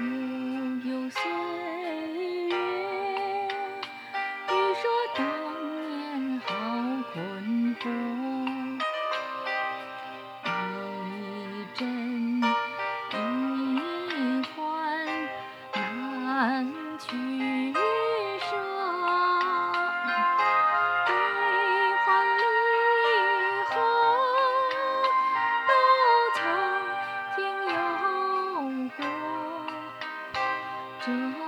无有所 to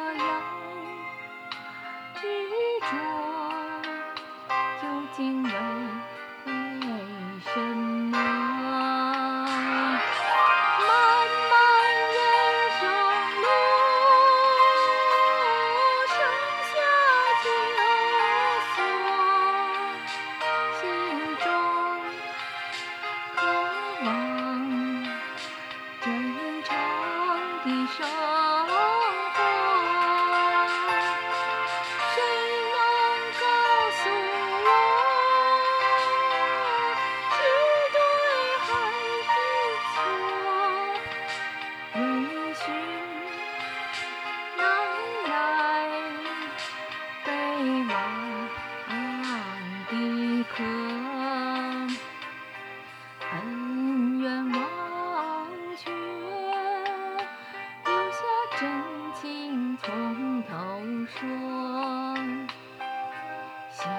相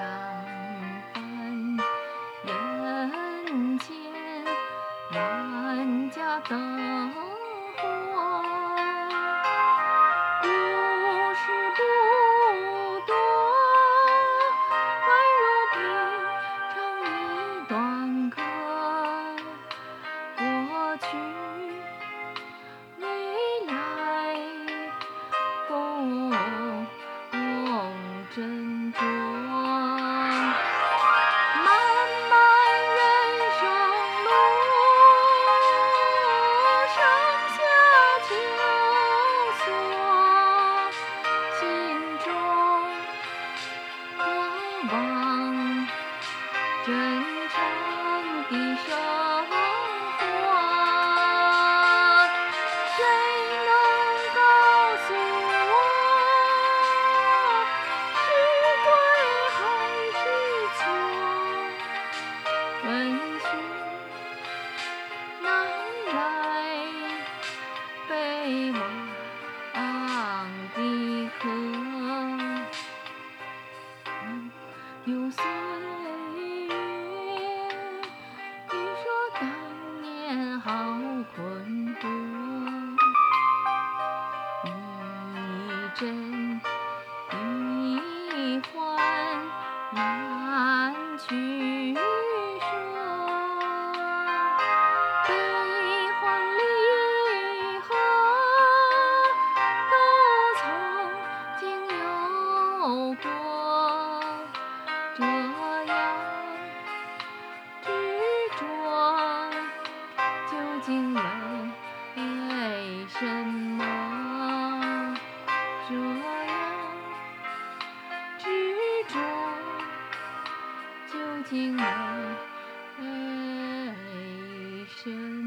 伴人间万家灯火真易患难取舍，悲欢离合都曾经有过。这样执着，究竟为什么？听你声。